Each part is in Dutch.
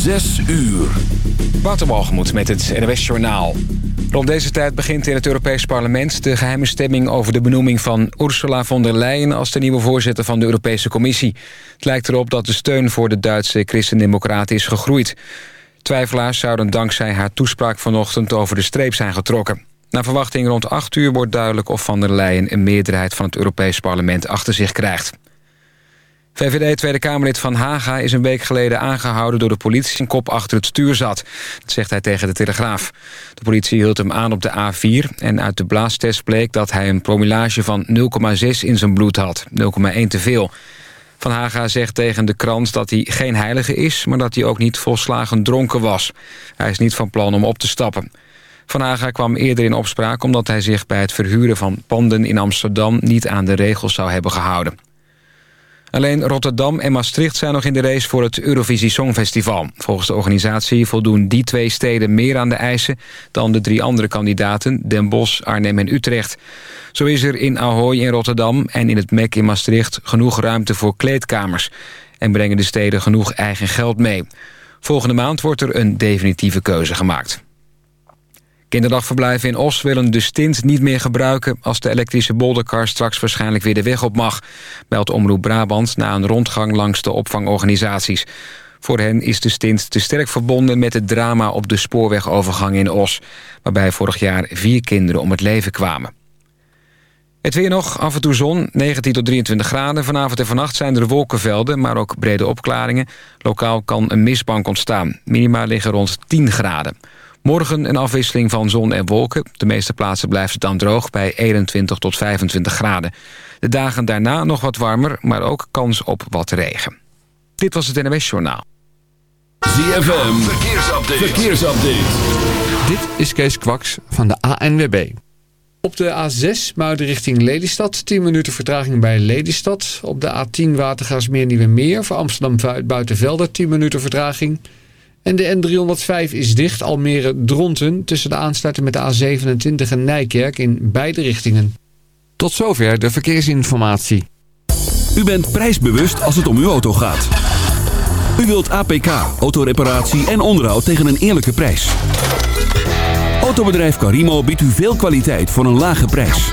Zes uur. Waterbalgemoed met het NWS Journaal. Rond deze tijd begint in het Europees Parlement... de geheime stemming over de benoeming van Ursula von der Leyen... als de nieuwe voorzitter van de Europese Commissie. Het lijkt erop dat de steun voor de Duitse christendemocraten is gegroeid. Twijfelaars zouden dankzij haar toespraak vanochtend over de streep zijn getrokken. Na verwachting rond 8 uur wordt duidelijk of van der Leyen... een meerderheid van het Europees Parlement achter zich krijgt. VVD Tweede Kamerlid Van Haga is een week geleden aangehouden... door de politie zijn kop achter het stuur zat. Dat zegt hij tegen de Telegraaf. De politie hield hem aan op de A4... en uit de blaastest bleek dat hij een promillage van 0,6 in zijn bloed had. 0,1 te veel. Van Haga zegt tegen de krant dat hij geen heilige is... maar dat hij ook niet volslagen dronken was. Hij is niet van plan om op te stappen. Van Haga kwam eerder in opspraak omdat hij zich bij het verhuren van panden in Amsterdam... niet aan de regels zou hebben gehouden. Alleen Rotterdam en Maastricht zijn nog in de race voor het Eurovisie Songfestival. Volgens de organisatie voldoen die twee steden meer aan de eisen... dan de drie andere kandidaten, Den Bosch, Arnhem en Utrecht. Zo is er in Ahoy in Rotterdam en in het MEC in Maastricht... genoeg ruimte voor kleedkamers. En brengen de steden genoeg eigen geld mee. Volgende maand wordt er een definitieve keuze gemaakt. Kinderdagverblijven in Os willen de stint niet meer gebruiken... als de elektrische bolderkar straks waarschijnlijk weer de weg op mag... meldt Omroep Brabant na een rondgang langs de opvangorganisaties. Voor hen is de stint te sterk verbonden met het drama op de spoorwegovergang in Os... waarbij vorig jaar vier kinderen om het leven kwamen. Het weer nog, af en toe zon, 19 tot 23 graden. Vanavond en vannacht zijn er wolkenvelden, maar ook brede opklaringen. Lokaal kan een mistbank ontstaan. Minima liggen rond 10 graden. Morgen een afwisseling van zon en wolken. De meeste plaatsen blijft het dan droog bij 21 tot 25 graden. De dagen daarna nog wat warmer, maar ook kans op wat regen. Dit was het NWS Journaal. ZFM, verkeersupdate. verkeersupdate. Dit is Kees Kwaks van de ANWB. Op de A6 Muiden richting Lelystad. 10 minuten vertraging bij Lelystad. Op de A10 Watergaasmeer Nieuwe Meer. Voor Amsterdam Buitenvelder 10 minuten vertraging. En de N305 is dicht Almere Dronten tussen de aansluiting met de A27 en Nijkerk in beide richtingen. Tot zover de verkeersinformatie. U bent prijsbewust als het om uw auto gaat. U wilt APK, autoreparatie en onderhoud tegen een eerlijke prijs. Autobedrijf Carimo biedt u veel kwaliteit voor een lage prijs.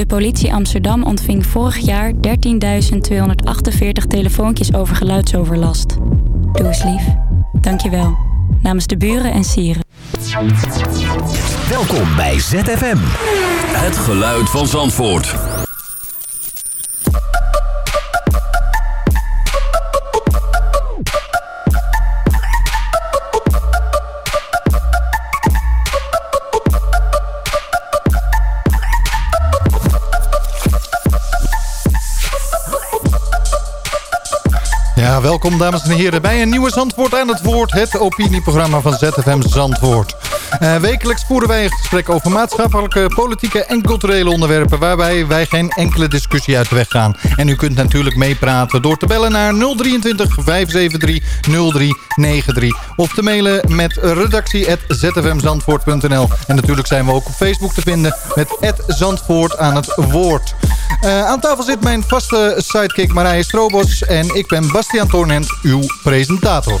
De politie Amsterdam ontving vorig jaar 13.248 telefoontjes over geluidsoverlast. Doe eens lief. Dankjewel. Namens de buren en sieren. Welkom bij ZFM. Het geluid van Zandvoort. Welkom dames en heren bij een nieuwe Zandvoort aan het woord. Het opinieprogramma van ZFM Zandvoort. Uh, wekelijks voeren wij een gesprek over maatschappelijke, politieke en culturele onderwerpen... waarbij wij geen enkele discussie uit de weg gaan. En u kunt natuurlijk meepraten door te bellen naar 023 573 0393... of te mailen met redactie.zfmzandvoort.nl. En natuurlijk zijn we ook op Facebook te vinden met Zandvoort aan het woord. Uh, aan tafel zit mijn vaste sidekick Marije Strobos en ik ben Bastiaan Toornhent, uw presentator.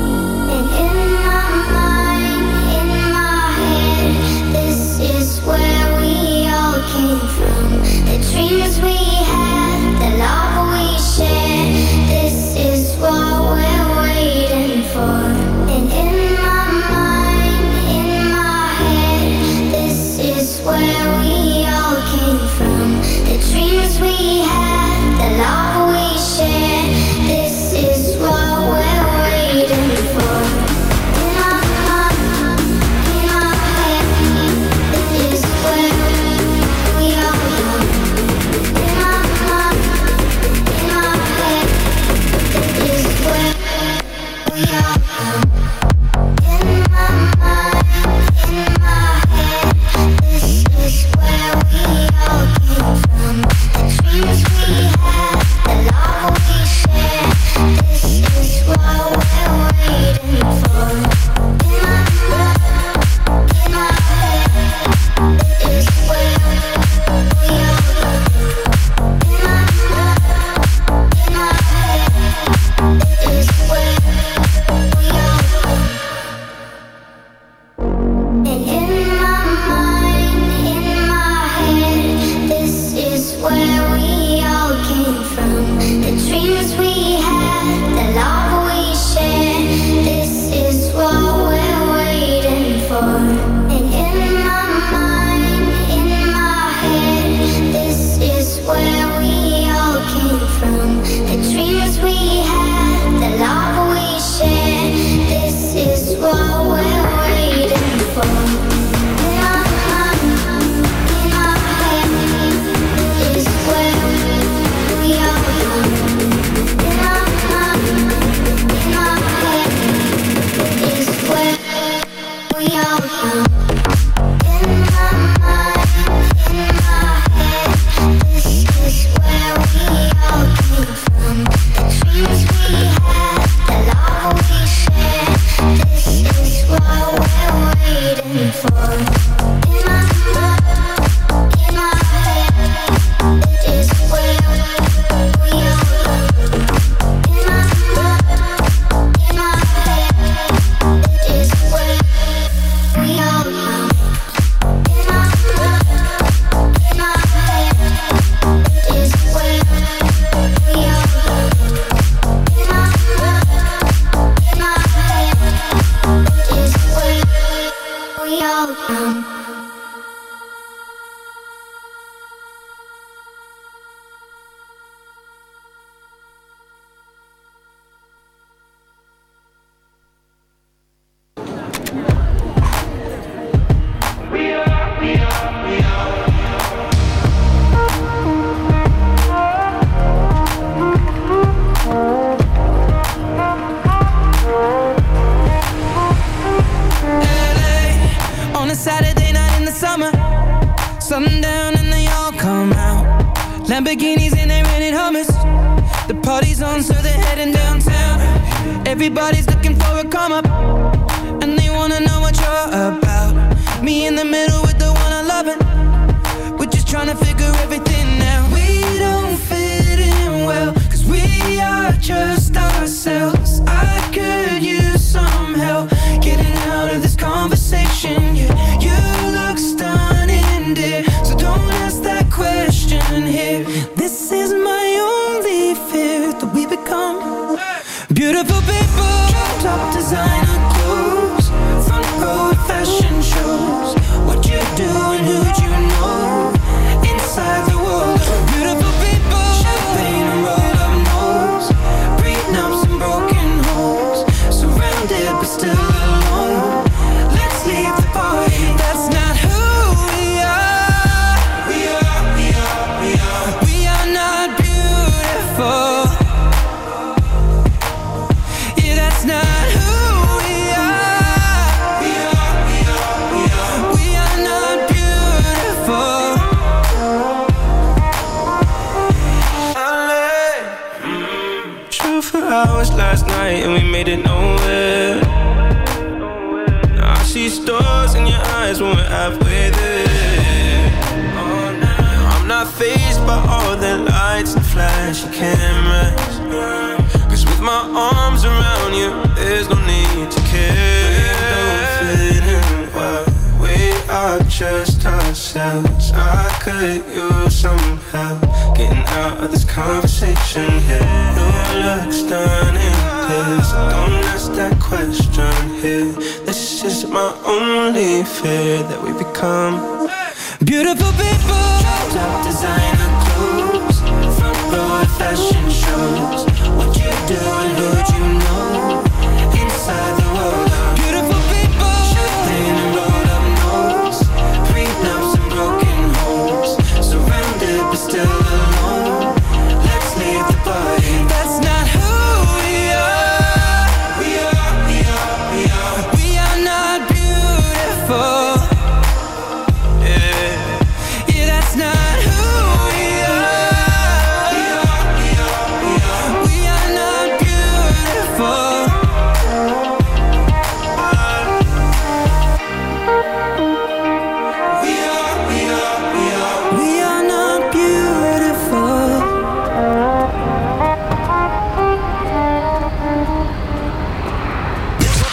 My only fear that we become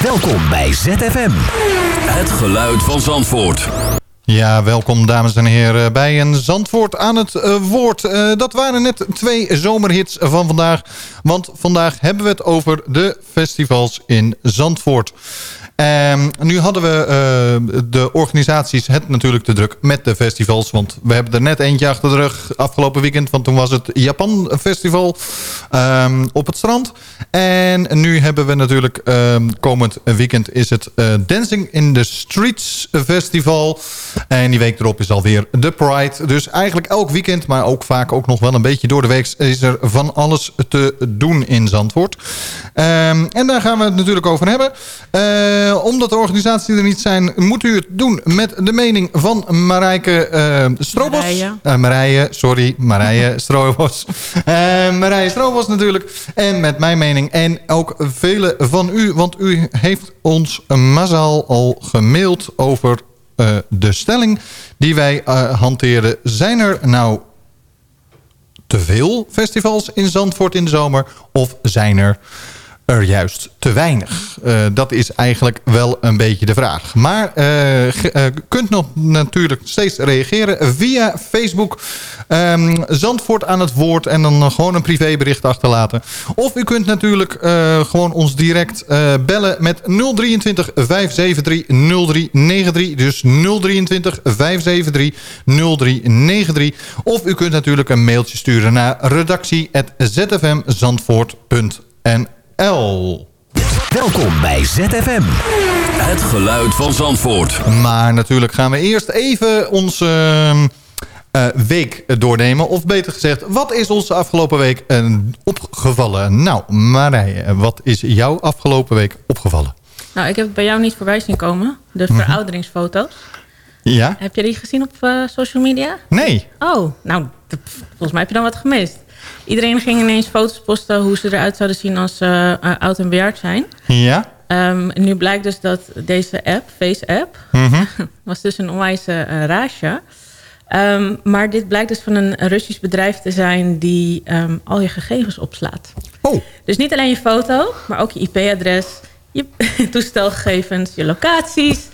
Welkom bij ZFM. Het geluid van Zandvoort. Ja, welkom dames en heren bij een Zandvoort aan het eh, woord. Eh, dat waren net twee zomerhits van vandaag. Want vandaag hebben we het over de festivals in Zandvoort. Ehm, nu hadden we eh, de organisaties het natuurlijk te druk met de festivals. Want we hebben er net eentje achter de rug afgelopen weekend. Want toen was het Japan Festival ehm, op het strand. En nu hebben we natuurlijk ehm, komend weekend is het eh, Dancing in the Streets Festival. En die week erop is alweer de Pride. Dus eigenlijk elk weekend, maar ook vaak ook nog wel een beetje door de week... is er van alles te doen in Zandvoort. En daar gaan we het natuurlijk over hebben. Eh, omdat de organisaties er niet zijn, moet u het doen met de mening van Marijke eh Strobos. Marije. Eh, Marije, sorry, Marije Strobos. Marije Strobos natuurlijk. En met mijn mening. En ook vele van u, want u heeft ons massaal al gemaild over de stelling die wij hanteren. Zijn er nou te veel festivals in Zandvoort in de zomer? Of zijn er er juist te weinig? Eh, dat is eigenlijk wel een beetje de vraag. Maar eh, kunt nog natuurlijk steeds reageren via Facebook. ehm, Zandvoort aan het woord en dan gewoon een privébericht achterlaten. Of u kunt natuurlijk gewoon ons direct bellen met 023 573 0393. Dus 023 573 0393. Of u kunt natuurlijk een mailtje sturen naar redactie.zfmzandvoort.nl Welkom bij ZFM. Het geluid van Zandvoort. Maar natuurlijk gaan we eerst even onze ehm, eh, week doornemen. Of beter gezegd, wat is ons afgelopen week eh, opgevallen? Nou, Marije, wat is jou afgelopen week opgevallen? Nou, ik heb het bij jou niet voorbij zien komen. De Mhm. verouderingsfoto's. Ja? Heb je die gezien op eh, social media? Nee. Oh, nou, volgens mij heb je dan wat gemist. Iedereen ging ineens foto's posten hoe ze eruit zouden zien als ze eh, oud en bejaard zijn. Ja? Ehm, en nu blijkt dus dat deze app, Face App, Mhm. was dus een onwijze eh, raasje. Ehm, maar dit blijkt dus van een Russisch bedrijf te zijn die ehm, al je gegevens opslaat. Oh. Dus niet alleen je foto, maar ook je IP-adres, je toestelgegevens, je locaties.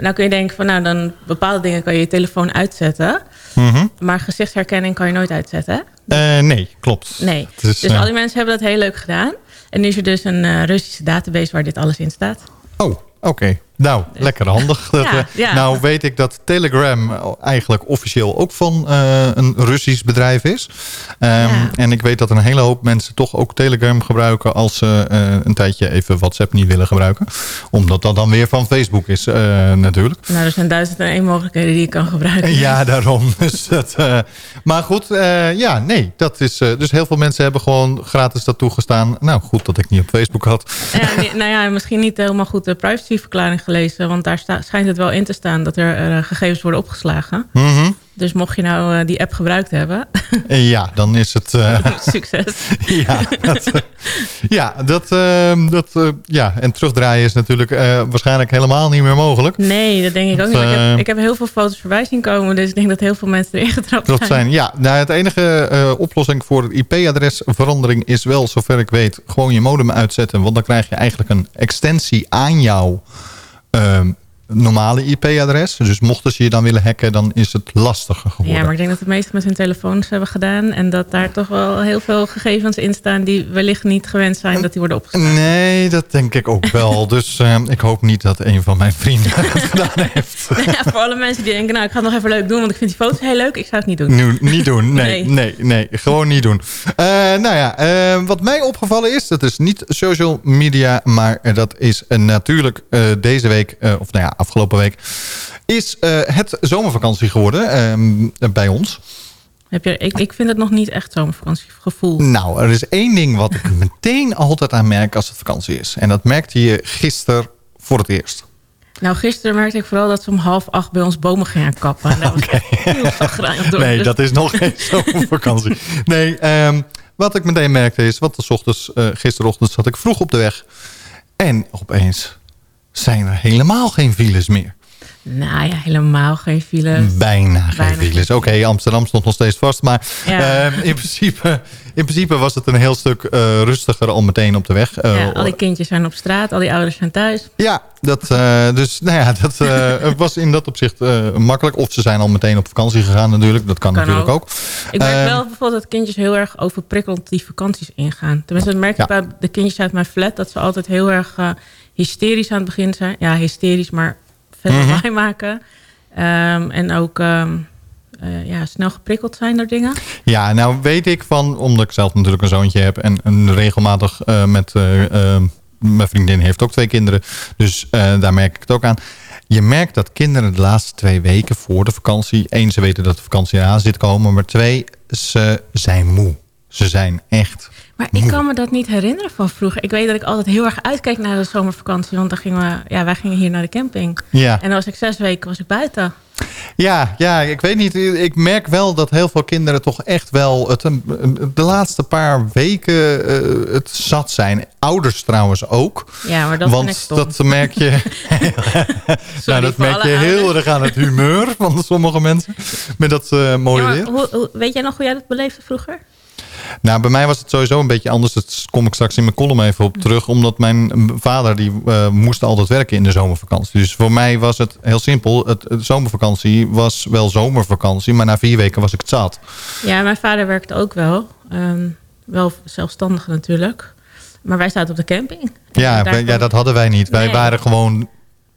Nou kun je denken van nou dan bepaalde dingen kan je je telefoon uitzetten. Mhm. Maar gezichtsherkenning kan je nooit uitzetten. hè? Eh, nee, klopt. Nee. Is, dus eh, al die mensen hebben dat heel leuk gedaan. En nu is er dus een eh, Russische database waar dit alles in staat. Oh, oké. Nou, lekker handig. Dat, Ja, eh, ja. Nou weet ik dat Telegram eigenlijk officieel ook van eh, een Russisch bedrijf is. Ehm, En ik weet dat een hele hoop mensen toch ook Telegram gebruiken... als ze eh, een tijdje even WhatsApp niet willen gebruiken. Omdat dat dan weer van Facebook is eh, natuurlijk. Nou, er zijn duizend en één mogelijkheden die je kan gebruiken. Ja, daarom. Dus dat, eh, maar goed, eh, ja, nee. Dat is, eh, dus heel veel mensen hebben gewoon gratis dat toegestaan. Nou, goed dat ik niet op Facebook had. Ja, nee, nou ja, misschien niet helemaal goed de privacyverklaring gelezen. Want daar sta- schijnt het wel in te staan dat er eh, gegevens worden opgeslagen. Mhm. Dus mocht je nou eh, die app gebruikt hebben, Ja, dan is het... eh, succes. ja, dat, Ja, dat, ehm, dat, eh, ja, en terugdraaien is natuurlijk eh, waarschijnlijk helemaal niet meer mogelijk. Nee, dat denk ik ook Dat, niet. Ik, eh, heb, ik heb heel veel foto's voorbij zien komen. Dus ik denk dat heel veel mensen erin getrapt Dat zijn, ja. Nou, het enige eh, oplossing voor het IP-adresverandering is wel, zover ik weet, gewoon je modem uitzetten. Want dan krijg je eigenlijk een extensie aan jouw Um, normale IP-adres. Dus mochten ze je dan willen hacken, dan is het lastiger geworden. Ja, maar ik denk dat de meesten met hun telefoons hebben gedaan. En dat daar toch wel heel veel gegevens in staan die wellicht niet gewend zijn dat die worden opgeslagen. Nee, dat denk ik ook wel. dus ehm, ik hoop niet dat een van mijn vrienden het gedaan heeft. Ja, voor alle mensen die denken, nou ik ga het nog even leuk doen, want ik vind die foto's heel leuk. Ik zou het niet doen. Nu, niet doen, nee, Nee. nee, nee, gewoon niet doen. Eh, nou ja, eh, wat mij opgevallen is, dat is niet social media, maar dat is eh, natuurlijk eh, deze week, of nou ja, afgelopen week, is eh, het zomervakantie geworden ehm, bij ons. Heb je, ik, ik vind het nog niet echt zo'n vakantiegevoel. Nou, er is één ding wat ik meteen altijd aan merk als het vakantie is. En dat merkte je gisteren voor het eerst. Nou, gisteren merkte ik vooral dat ze om half acht bij ons bomen gingen kappen. En echt heel door. Nee, Dus- dat is nog geen zomervakantie. Nee, ehm, wat ik meteen merkte is... Want s ochtends, eh, gisterochtend zat ik vroeg op de weg. En opeens zijn er helemaal geen files meer. Nou ja, helemaal geen file. Bijna geen Bijna files. Oké, Amsterdam stond nog steeds vast. Maar Ja. ehm, in, principe, in principe was het een heel stuk eh, rustiger al meteen op de weg. Eh, Ja, al die kindjes zijn op straat, al die ouders zijn thuis. Ja, dat, eh, dus nou ja, dat eh, was in dat opzicht eh, makkelijk. Of ze zijn al meteen op vakantie gegaan natuurlijk. Dat kan, Kan natuurlijk ook. Ik merk Ehm, wel bijvoorbeeld dat kindjes heel erg overprikkeld die vakanties ingaan. Tenminste, dat merk ik Ja. bij de kindjes uit mijn flat. Dat ze altijd heel erg eh, hysterisch aan het begin zijn. Ja, hysterisch, maar Mhm. lawaai maken. Ehm, en ook ehm, eh, ja, snel geprikkeld zijn door dingen. Ja, nou weet ik van, omdat ik zelf natuurlijk een zoontje heb... en, en regelmatig eh, met... eh, eh, mijn vriendin heeft ook twee kinderen, dus daar merk ik het ook aan. Je merkt dat kinderen de laatste twee weken voor de vakantie... één, ze weten dat de vakantie eraan zit komen... maar twee, ze zijn moe. Ze zijn echt Maar ik kan me dat niet herinneren van vroeger. Ik weet dat ik altijd heel erg uitkeek naar de zomervakantie. Want dan gingen we, ja, wij gingen hier naar de camping. Ja. En dan was ik zes weken was ik buiten. Ja, ja, ik weet niet. Ik merk wel dat heel veel kinderen toch echt wel het, de laatste paar weken eh, het zat zijn. Ouders trouwens ook. Ja, maar dat Want dat merk je, nou, dat merk je heel ouders. erg aan het humeur van sommige mensen. Met dat eh, mooie Ja, hoe, hoe- weet jij nog hoe jij dat beleefde vroeger? Nou, bij mij was het sowieso een beetje anders. Dat kom ik straks in mijn column even op terug. Omdat mijn vader die eh, moest altijd werken in de zomervakantie. Dus voor mij was het heel simpel. Het, het zomervakantie was wel zomervakantie. Maar na vier weken was ik het zat. Ja, mijn vader werkte ook wel. Ehm, wel zelfstandig natuurlijk. Maar wij zaten op de camping. Ja, ja, dat hadden wij niet. Wij Nee. waren gewoon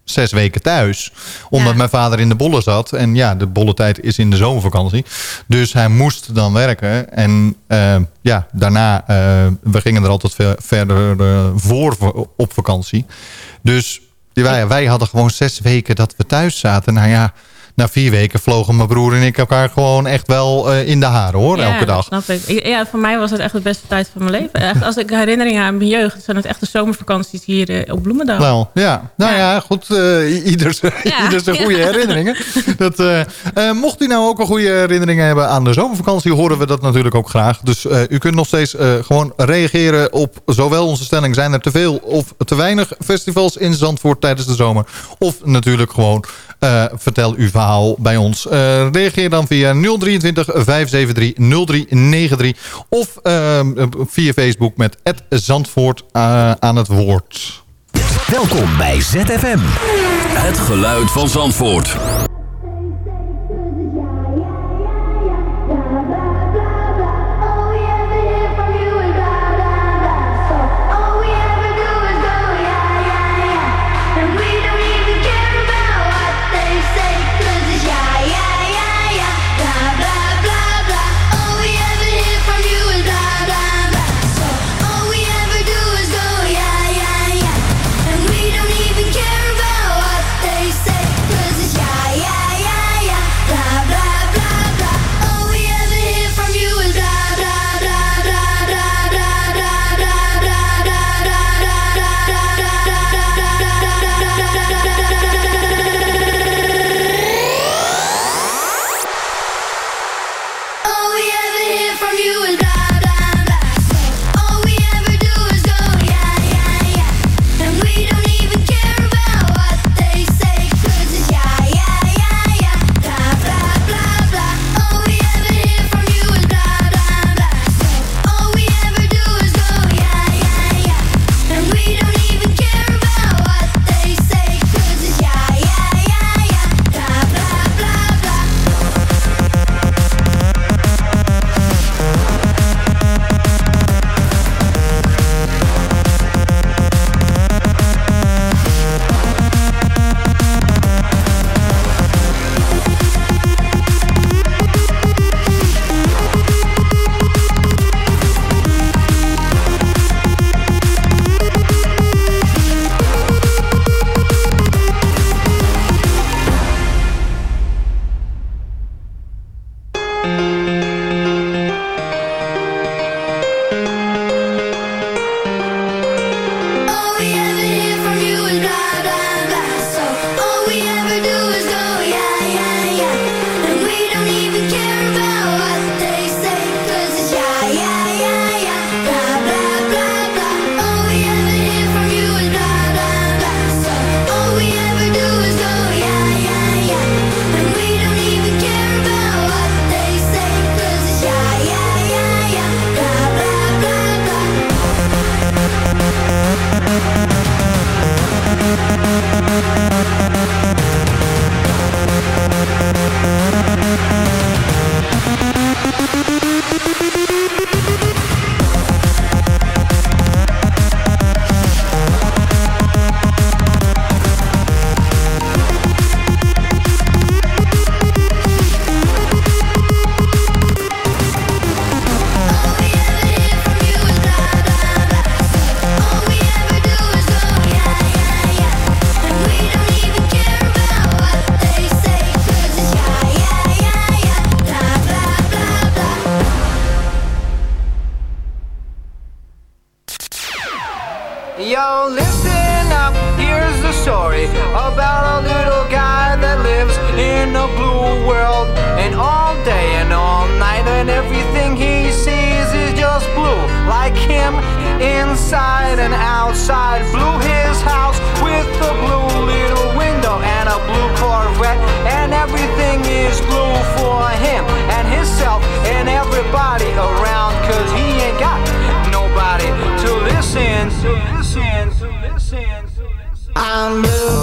zes weken thuis. Omdat Ja. mijn vader in de bollen zat. En ja, de bollentijd is in de zomervakantie. Dus hij moest dan werken. En eh, ja, daarna, eh, we gingen er altijd ver- verder eh, voor voor- op vakantie. Dus wij, wij hadden gewoon zes weken dat we thuis zaten. Nou ja, na vier weken vlogen mijn broer en ik elkaar gewoon echt wel eh, in de haren hoor, Ja, elke dag. Snap ik. Ja, voor mij was het echt de beste tijd van mijn leven. Echt, als ik herinneringen aan mijn jeugd, zijn het echt de zomervakanties hier eh, op Bloemendaal. Wel, ja. Nou ja, goed. i- ieder, Ja. ieder zijn goede herinneringen. Dat, mocht u nou ook een goede herinneringen hebben aan de zomervakantie... horen we dat natuurlijk ook graag. Dus u kunt nog steeds gewoon reageren op zowel onze stelling... zijn er te veel of te weinig festivals in Zandvoort tijdens de zomer. Of natuurlijk gewoon vertel uw verhaal bij ons. Eh, reageer dan via 023 573 0393 of eh, via Facebook met Zandvoort eh, aan het woord. Welkom bij ZFM. Het geluid van Zandvoort. I'm blue,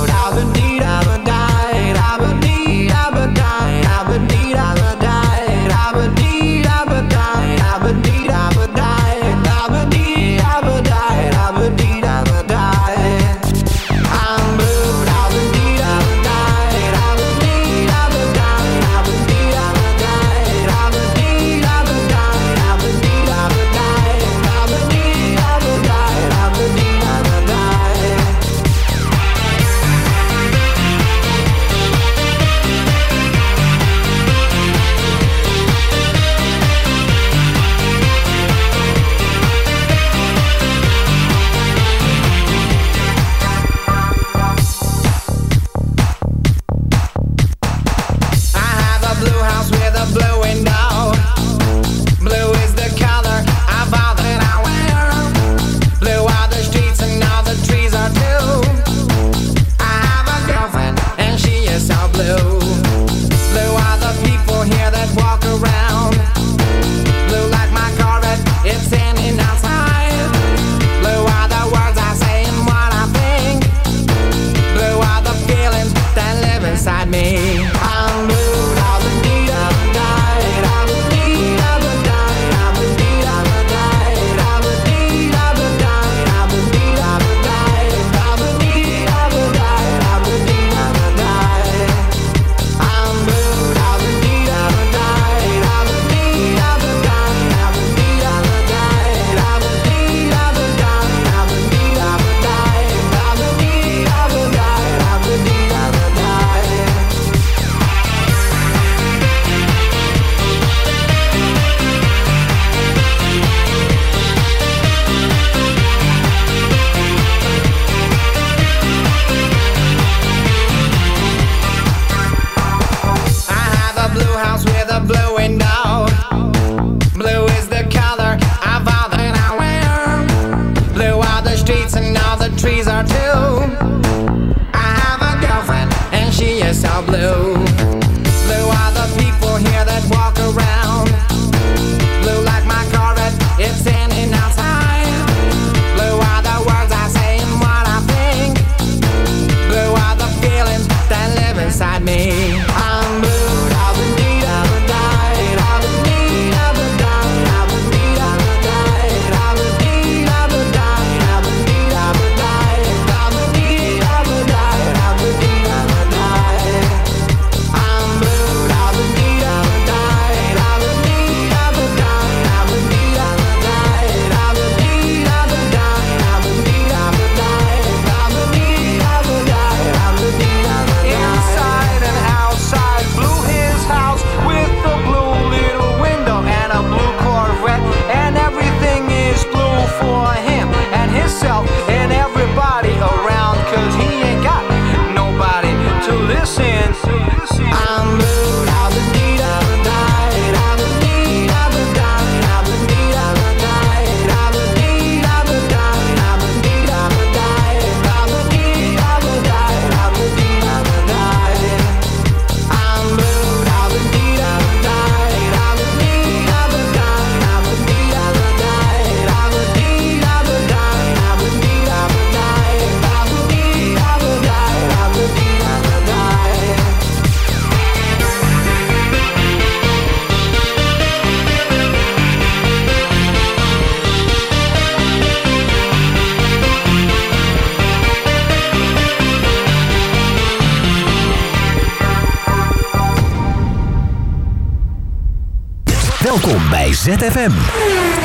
bij ZFM.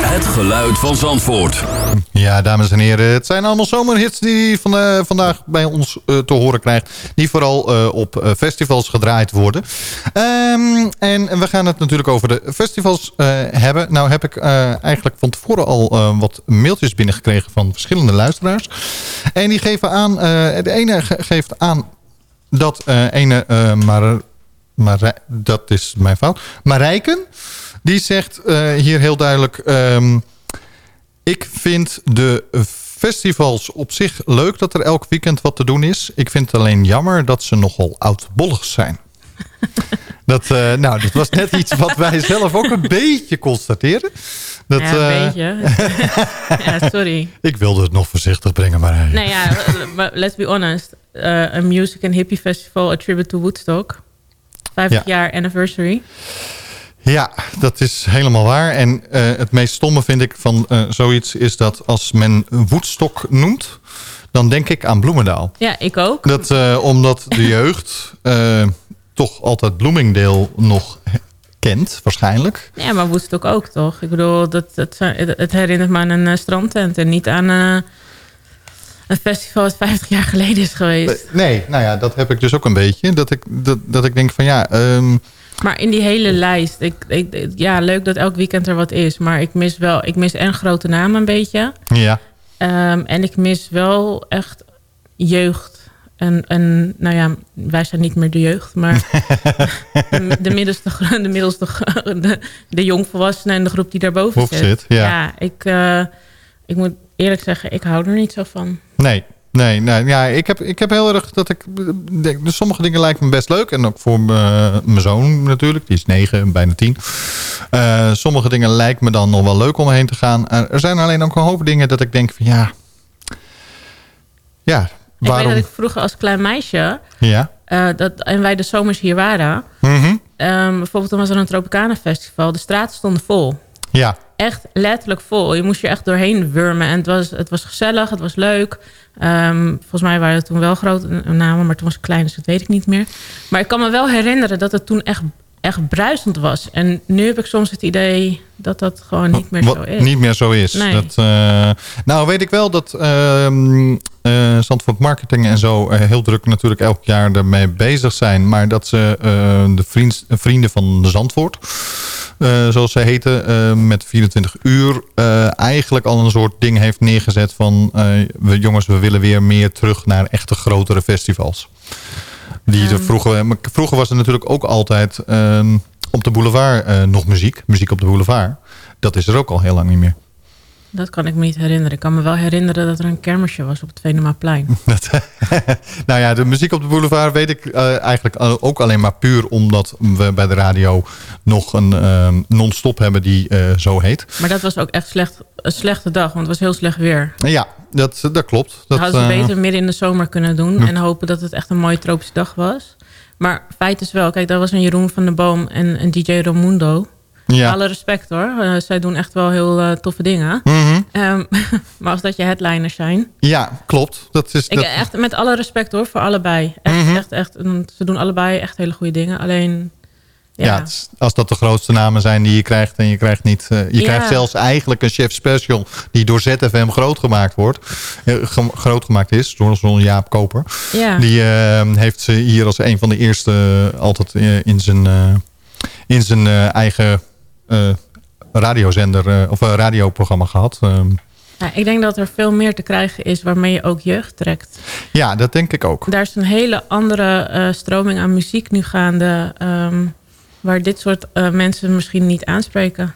Het geluid van Zandvoort. Ja, dames en heren. Het zijn allemaal zomerhits die van, eh, vandaag bij ons eh, te horen krijgt. Die vooral eh, op eh, festivals gedraaid worden. Ehm, en we gaan het natuurlijk over de festivals eh, hebben. Nou heb ik eh, eigenlijk van tevoren al wat mailtjes binnengekregen van verschillende luisteraars. En die geven aan... eh, de ene ge- geeft aan dat eh, ene... eh maar, maar, dat is mijn fout. Marijken, die zegt eh, hier heel duidelijk... ehm, ik vind de festivals op zich leuk dat er elk weekend wat te doen is. Ik vind het alleen jammer dat ze nogal oudbollig zijn. dat, eh, nou, dat was net iets wat wij zelf ook een beetje constateren. Dat, ja, een eh, beetje. ja, sorry. Ik wilde het nog voorzichtig brengen, maar... hij- Nou ja, let's be honest. Een music and hippie festival, a tribute to Woodstock. 50 Ja. jaar anniversary. Ja, dat is helemaal waar. En eh, het meest stomme vind ik van eh, zoiets is dat als men Woodstock noemt... dan denk ik aan Bloemendaal. Ja, ik ook. Dat, eh, omdat de jeugd toch altijd Bloomingdale nog kent, waarschijnlijk. Ja, maar Woodstock ook, toch? Ik bedoel, dat, dat, het herinnert me aan een strandtent... en niet aan een festival dat 50 jaar geleden is geweest. Nee, nou ja, dat heb ik dus ook een beetje. Dat ik, dat, dat ik denk van ja... ehm, Maar in die hele lijst, ik, ik, ja, leuk dat elk weekend er wat is... maar ik mis wel, ik mis en grote namen een beetje... ja, Ehm, en ik mis wel echt jeugd. En, en nou ja, wij zijn niet meer de jeugd, maar de, de middelste, de, middelste de, de jongvolwassenen en de groep die daarboven Boven zit. zit, ja. ik, eh, ik moet eerlijk zeggen, ik hou er niet zo van. nee. Nee, nee ja, ik, heb, ik heb heel erg dat ik... Denk, dus sommige dingen lijken me best leuk. En ook voor mijn zoon natuurlijk. Die is negen, bijna tien. Eh, sommige dingen lijken me dan nog wel leuk om heen te gaan. Er zijn alleen ook een hoop dingen dat ik denk van ja... Ja, Ik waarom... weet dat ik vroeger als klein meisje, Ja. eh, dat, en wij de zomers hier waren... Mhm. ehm, bijvoorbeeld dan was er een Tropicana Festival. De straten stonden vol. Ja. echt letterlijk vol. Je moest je echt doorheen wurmen. En het was, het was gezellig, het was leuk. Ehm, volgens mij waren het toen wel grote namen, maar toen was ik klein, dus dat weet ik niet meer. Maar ik kan me wel herinneren dat het toen echt, echt bruisend was. En nu heb ik soms het idee dat dat gewoon niet meer Wat zo is. niet meer zo is. Nee. Dat, eh, nou weet ik wel dat eh, Zandvoort Marketing en zo eh, heel druk natuurlijk elk jaar ermee bezig zijn. Maar dat ze de vriend, vrienden van de Zandvoort, zoals ze heten, met 24 uur eigenlijk al een soort ding heeft neergezet van we, jongens, we willen weer meer terug naar echte grotere festivals. Die Ehm. vroeger, maar vroeger was er natuurlijk ook altijd ehm, op de boulevard eh, nog muziek. Muziek op de boulevard. Dat is er ook al heel lang niet meer. Dat kan ik me niet herinneren. Ik kan me wel herinneren dat er een kermisje was op het Venemaplein. Dat, nou ja, de muziek op de boulevard weet ik eh, eigenlijk eh, ook alleen maar puur omdat we bij de radio nog een ehm, non-stop hebben die eh, zo heet. Maar dat was ook echt slecht, een slechte dag, want het was heel slecht weer. Ja, dat, dat klopt. Dat, hadden ze beter midden in de zomer kunnen doen. Hm. En hopen dat het echt een mooie tropische dag was. Maar feit is wel, kijk, dat was een Jeroen van der Boom en een DJ Romundo. Ja. Alle respect hoor. Eh, zij doen echt wel heel eh, toffe dingen. Mhm. Ehm, maar als dat je headliners zijn. Ja, klopt. Dat is, Ik, dat, echt met alle respect hoor, voor allebei. Echt, Mhm. echt, Ze doen allebei echt hele goede dingen. Alleen, ja. ja. is- als dat de grootste namen zijn die je krijgt en je krijgt niet... eh, je Ja. krijgt zelfs eigenlijk een chef special die door ZFM groot gemaakt wordt. ge- groot gemaakt is door zo'n Jaap Koper. Ja. Die eh, heeft ze hier als een van de eerste altijd in zijn, in zijn eigen radiozender eh, of eh, radioprogramma gehad. Ehm, Ja, ik denk dat er veel meer te krijgen is waarmee je ook jeugd trekt. ja, dat denk ik ook. Daar is een hele andere eh, stroming aan muziek nu gaande. ehm, waar dit soort eh, mensen misschien niet aanspreken.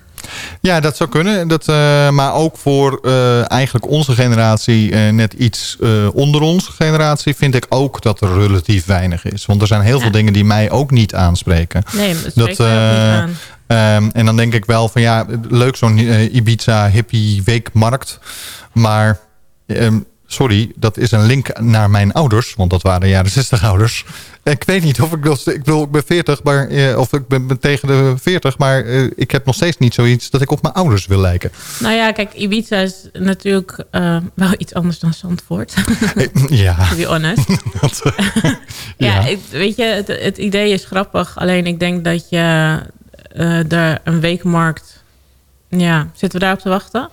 Ja, dat zou kunnen. Dat, eh, maar ook voor eh, eigenlijk onze generatie, eh, net iets onder onze generatie, vind ik ook dat er relatief weinig is. Want er zijn heel veel dingen die mij ook niet aanspreken. Nee, dat spreekt ook niet aan. ehm, en dan denk ik wel van ja, leuk zo'n Ibiza hippie weekmarkt. Maar ehm, sorry, dat is een link naar mijn ouders. Want dat waren jaren 60 ouders. Ik weet niet of ik... Ik bedoel, ik ben 40, maar, eh, of ik ben, ben tegen de 40. Maar eh, ik heb nog steeds niet zoiets dat ik op mijn ouders wil lijken. Nou ja, kijk, Ibiza is natuurlijk eh, wel iets anders dan Zandvoort. ja. to be honest. Dat, Ja, ja. ik, weet je, het, het idee is grappig. Alleen ik denk dat je eh, daar een weekmarkt... Ja, zitten we daarop te wachten?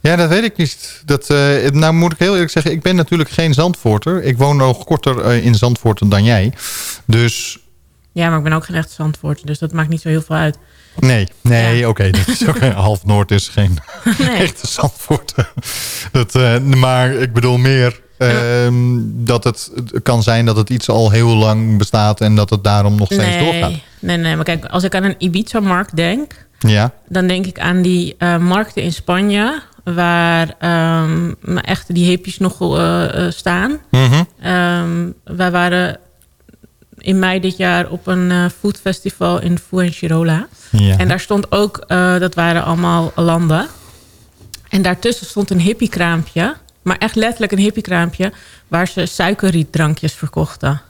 Ja, dat weet ik niet. Dat, eh, nou moet ik heel eerlijk zeggen, ik ben natuurlijk geen Zandvoorter. Ik woon nog korter eh, in Zandvoort dan jij. Dus Ja, maar ik ben ook geen echte Zandvoort, dus dat maakt niet zo heel veel uit. nee, nee, oké. dat is ook half Noord is geen echte Zandvoort. dat, eh, maar ik bedoel meer ehm, dat het, kan zijn dat het iets al heel lang bestaat en dat het daarom nog steeds doorgaat. Nee, nee. Maar kijk, als ik aan een Ibiza-markt denk... Ja, dan denk ik aan die markten in Spanje... waar ehm, maar echt die hippies nog eh, staan. Ehm, wij waren in mei dit jaar op een eh foodfestival in Fuengirola. Ja. En daar stond ook, dat waren allemaal landen. En daartussen stond een hippiekraampje. Maar echt letterlijk een hippiekraampje... waar ze suikerrietdrankjes verkochten.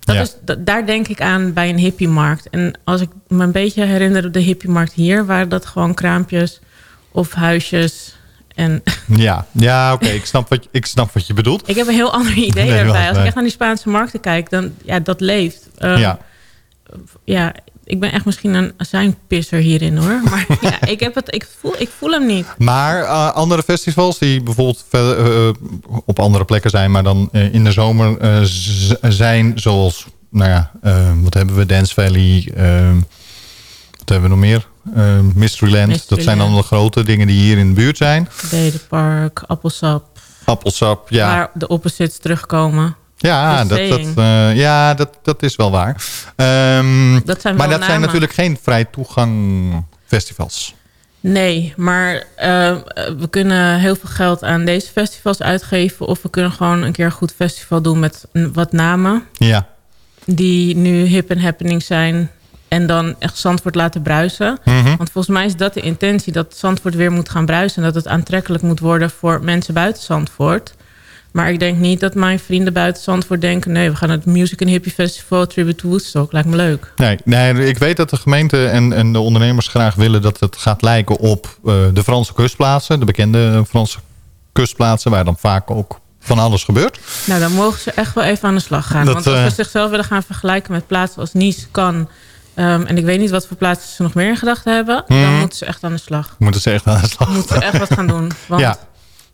Dat Ja. is, da- daar denk ik aan bij een hippiemarkt. En als ik me een beetje herinner op de hippiemarkt hier... waren dat gewoon kraampjes of huisjes. En ja, ja oké. Ik, snap wat je- ik snap wat je bedoelt. ik heb een heel ander idee Nee, wel, Als ik echt naar die Spaanse markten kijk, dan ja, dat leeft. Ehm, Ja. ja, ik ben echt misschien een azijnpisser hierin hoor. Maar ja, ik, heb het, ik, voel, ik voel hem niet. Maar eh, andere festivals die bijvoorbeeld verder, eh, op andere plekken zijn... maar dan eh, in de zomer eh, zijn zoals... Nou ja, eh, wat hebben we? Dance Valley. eh, wat hebben we nog meer? Eh, Mysteryland. Dat zijn dan de grote dingen die hier in de buurt zijn. Dedenpark, appelsap. Appelsap, ja. Waar de opposites terugkomen. Ja, dat, dat, eh, ja dat, dat is wel waar. Ehm, Dat zijn maar wel dat zijn natuurlijk geen vrij toegang festivals. Nee, maar eh, we kunnen heel veel geld aan deze festivals uitgeven. Of we kunnen gewoon een keer een goed festival doen met wat namen. Ja. Die nu hip en happening zijn. En dan echt Zandvoort laten bruisen. Mhm. Want volgens mij is dat de intentie. Dat Zandvoort weer moet gaan bruisen. En dat het aantrekkelijk moet worden voor mensen buiten Zandvoort. Maar ik denk niet dat mijn vrienden buiten Zandvoort denken... nee, we gaan het Music and Hippie Festival Tribute to Woodstock. Lijkt me leuk. Nee, nee, ik weet dat de gemeente en, en de ondernemers graag willen dat het gaat lijken op eh, de Franse kustplaatsen. De bekende Franse kustplaatsen waar dan vaak ook van alles gebeurt. Nou, dan mogen ze echt wel even aan de slag gaan. Dat, Want als eh, we zichzelf willen gaan vergelijken met plaatsen als Nice, kan. en ik weet niet wat voor plaatsen ze nog meer in gedachten hebben... dan Mhm. moeten ze echt aan de slag. Moeten ze echt aan de slag. Moeten ze echt wat gaan doen. Want Ja,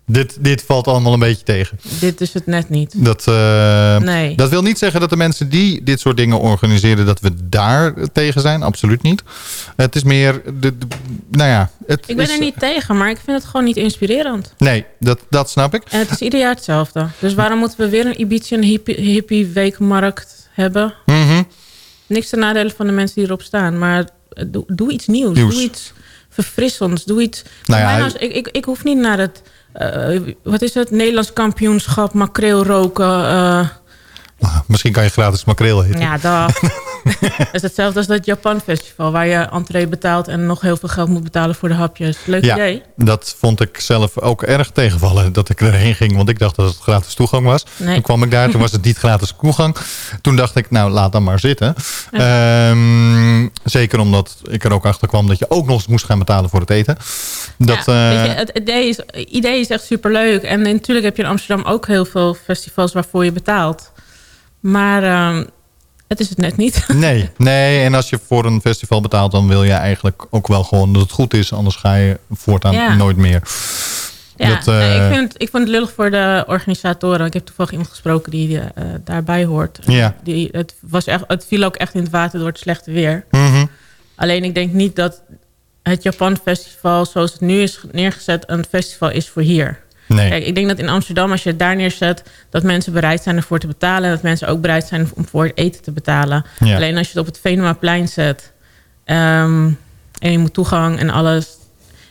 dit, dit valt allemaal een beetje tegen. dit is het net niet. Dat, eh, Nee. dat wil niet zeggen dat de mensen die dit soort dingen organiseren... dat we daar tegen zijn. Absoluut niet. Het is meer... De, de- nou ja, het Ik ben is, er niet tegen, maar ik vind het gewoon niet inspirerend. Nee, dat, dat snap ik. En het is ieder jaar hetzelfde. Dus waarom moeten we weer een Ibiza hippie, hippie weekmarkt hebben? Mhm. Niks ten nadele van de mensen die erop staan. Maar eh, doe, doe iets nieuws. Nieuws. Doe iets verfrissends. Doe iets... Nou ja, ik, ik, ik hoef niet naar het... eh, wat is het? Nederlands kampioenschap, makreel roken. eh, Ah, misschien kan je gratis makreel eten. ja, dat is hetzelfde als dat Japan Festival... waar je entree betaalt en nog heel veel geld moet betalen voor de hapjes. Leuk Ja, idee. dat vond ik zelf ook erg tegenvallen dat ik erheen ging. Want ik dacht dat het gratis toegang was. Nee. Toen kwam ik daar, toen was het niet gratis toegang. Toen dacht ik, nou laat dan maar zitten. Ehm, zeker omdat ik er ook achter kwam dat je ook nog eens moest gaan betalen voor het eten. Dat, Ja, eh, je, het idee is, idee is echt superleuk. En natuurlijk heb je in Amsterdam ook heel veel festivals waarvoor je betaalt. Maar ehm, het is het net niet. Nee, nee, en als je voor een festival betaalt... dan wil je eigenlijk ook wel gewoon dat het goed is. Anders ga je voortaan Ja. nooit meer. Ja, Dat, eh, nee, ik, vind, ik vind het lullig voor de organisatoren. Ik heb toevallig iemand gesproken die eh, daarbij hoort. Ja. Die, het, was echt, het viel ook echt in het water door het slechte weer. Mhm. Alleen ik denk niet dat het Japan Festival zoals het nu is neergezet... een festival is voor hier. Nee. Kijk, ik denk dat in Amsterdam, als je het daar neerzet... dat mensen bereid zijn ervoor te betalen... en dat mensen ook bereid zijn om voor het eten te betalen. Ja. Alleen als je het op het Venemaplein zet... ehm, en je moet toegang en alles...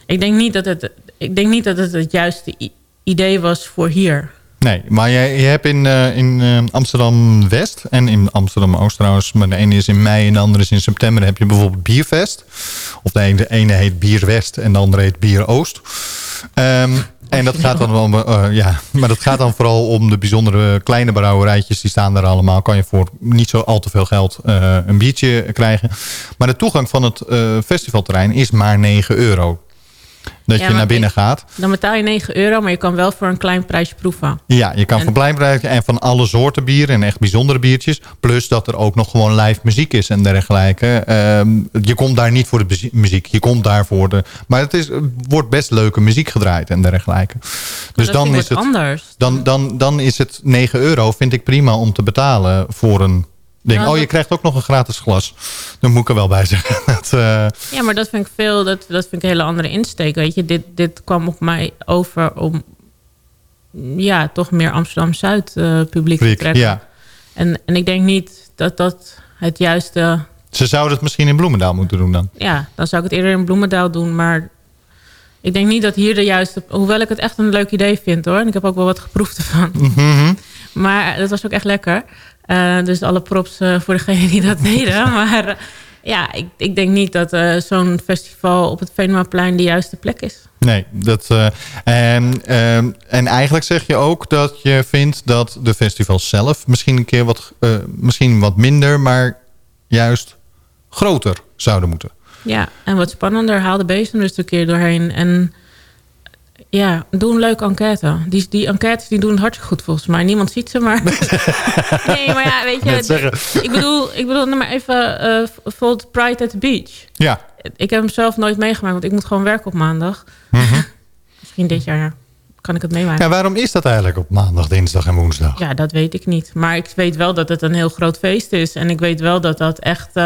Ik denk niet dat het, ik denk niet dat het, het juiste idee was voor hier. Nee, maar je, je hebt in, eh, in eh, Amsterdam-West en in Amsterdam-Oost trouwens... maar de ene is in mei en de andere is in september... heb je bijvoorbeeld Bierfest. Of de ene, de ene heet Bier West en de andere heet Bier Oost. Ehm, en dat gaat dan om, eh, ja, maar dat gaat dan vooral om de bijzondere kleine brouwerijtjes. Die staan daar allemaal. Kan je voor niet zo al te veel geld eh, een biertje krijgen. Maar de toegang van het eh, festivalterrein is maar 9 euro. Dat Ja, je naar binnen gaat. Dan betaal je 9 euro, maar je kan wel voor een klein prijsje proeven. Ja, je kan van blijven en van alle soorten bieren en echt bijzondere biertjes. Plus dat er ook nog gewoon live muziek is en dergelijke. Ehm, je komt daar niet voor de muzie- muziek, je komt daar voor de... Maar het is, er wordt best leuke muziek gedraaid en dergelijke. Dus dan is, het, anders. Dan, dan, dan is het 9 euro, vind ik prima om te betalen voor een oh, je dat- krijgt ook nog een gratis glas. Daar moet ik er wel bij zeggen. Dat, eh, Ja, maar dat vind ik veel, dat, dat vind ik een hele andere insteek. Weet je, dit, dit kwam op mij over om ja, toch meer Amsterdam-Zuid eh, publiek te trekken. ja. En, en ik denk niet dat dat het juiste... ze zouden het misschien in Bloemendaal moeten doen dan. Ja, dan zou ik het eerder in Bloemendaal doen, maar... Ik denk niet dat hier de juiste... Hoewel ik het echt een leuk idee vind, hoor. En ik heb ook wel wat geproefd ervan. Mhm. Maar dat was ook echt lekker. Eh, dus alle props eh, voor degenen die dat deden. Maar eh, ja, ik, ik denk niet dat zo'n festival op het Venemaplein de juiste plek is. Nee, dat, en, ehm, en eigenlijk zeg je ook dat je vindt dat de festivals zelf misschien een keer wat, misschien wat minder, maar juist groter zouden moeten. Ja, en wat spannender. Haal de bezem dus een keer doorheen. En ja, doe een leuke enquête. Die, die enquêtes die doen het hartstikke goed volgens mij. Niemand ziet ze, maar... nee, maar ja, weet je... Ik bedoel, ik bedoel nou maar even... bijvoorbeeld Pride at the Beach. Ja. Ik heb hem zelf nooit meegemaakt, want ik moet gewoon werken op maandag. Misschien dit jaar kan ik het meemaken. Ja, waarom is dat eigenlijk op maandag, dinsdag en woensdag? Ja, dat weet ik niet. Maar ik weet wel dat het een heel groot feest is. En ik weet wel dat dat echt... eh,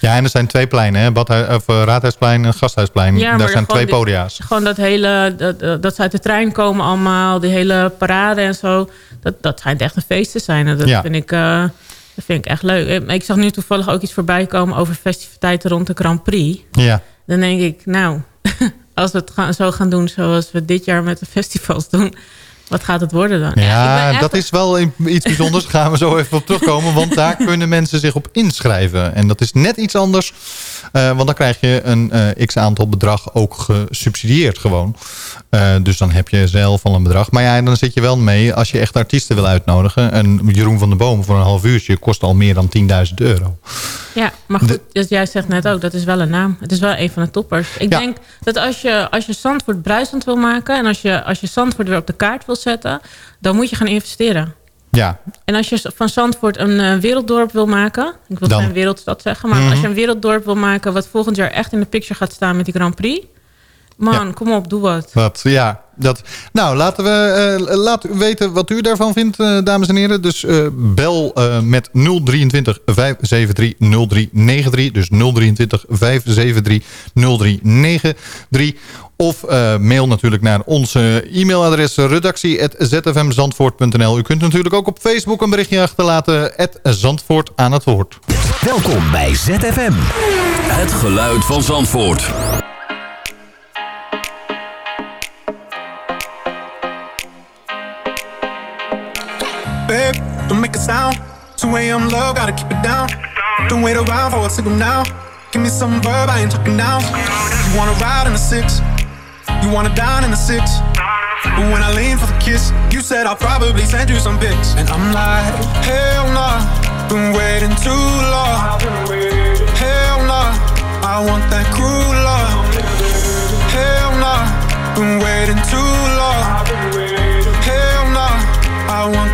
Ja, en er zijn twee pleinen, hè? Of, eh, Raadhuisplein en Gasthuisplein. Ja, Daar zijn twee die- podia's. Gewoon dat hele... Dat, dat- ze uit de trein komen allemaal. Die hele parade en zo. Dat, dat schijnt echt een feest te zijn. En dat, Ja. vind ik, eh, dat vind ik echt leuk. Ik zag nu toevallig ook iets voorbij komen... over festiviteiten rond de Grand Prix. Ja. Dan denk ik, nou... als we het gaan, zo gaan doen zoals we dit jaar met de festivals doen... wat gaat het worden dan? Ja, echt- dat is wel iets bijzonders. Daar gaan we zo even op terugkomen. Want daar kunnen mensen zich op inschrijven. En dat is net iets anders. eh, want dan krijg je een eh, x-aantal bedrag ook gesubsidieerd gewoon. Eh, dus dan heb je zelf al een bedrag. Maar ja, dan zit je wel mee als je echt artiesten wil uitnodigen. En Jeroen van der Boom voor een half uurtje kost al meer dan 10.000 euro. Ja, maar goed, dus jij zegt net ook, dat is wel een naam. Het is wel een van de toppers. Ik Ja. denk dat als je, als je Zandvoort bruisend wil maken... en als je, als je Zandvoort weer op de kaart wil zetten... dan moet je gaan investeren. Ja, En als je van Zandvoort een eh, werelddorp wil maken... ik wil geen wereldstad zeggen... maar Mhm. als je een werelddorp wil maken... wat volgend jaar echt in de picture gaat staan met die Grand Prix... man, kom op, doe wat. Wat, ja. Dat, nou, laten we eh, laat u weten wat u daarvan vindt, eh, dames en heren. Dus eh, bel eh, met 023 573 0393. Dus 023 573 0393. Of eh, mail natuurlijk naar onze e-mailadres redactie.zfmzandvoort.nl. U kunt natuurlijk ook op Facebook een berichtje achterlaten. Zandvoort aan het woord. Welkom bij ZFM. Het geluid van Zandvoort. Make a sound. 2 a.m. love, gotta keep it down. Don't wait around for a signal now. Give me some verb, I ain't talking now. You wanna ride in the six? You wanna dine in the six? But when I lean for the kiss, you said I'll probably send you some pics. And I'm like, hell nah, been waiting too long. Hell nah, I want that cruel love. Hell nah, been waiting too long. Hell nah, I want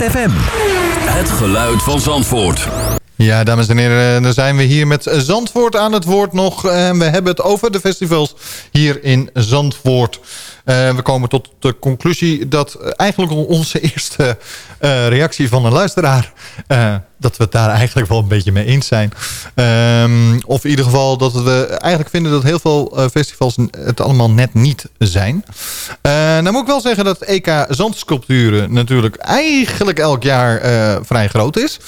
ZFM. Het geluid van Zandvoort. Ja, dames en heren, dan zijn we hier met Zandvoort aan het woord nog. En we hebben het over de festivals hier in Zandvoort. Eh, we komen tot de conclusie dat eigenlijk onze eerste eh, reactie van een luisteraar... eh, dat we het daar eigenlijk wel een beetje mee eens zijn. Ehm, of in ieder geval dat we eigenlijk vinden dat heel veel eh, festivals het allemaal net niet zijn. Eh nou moet ik wel zeggen dat EK Zandsculpturen natuurlijk eigenlijk elk jaar eh, vrij groot is.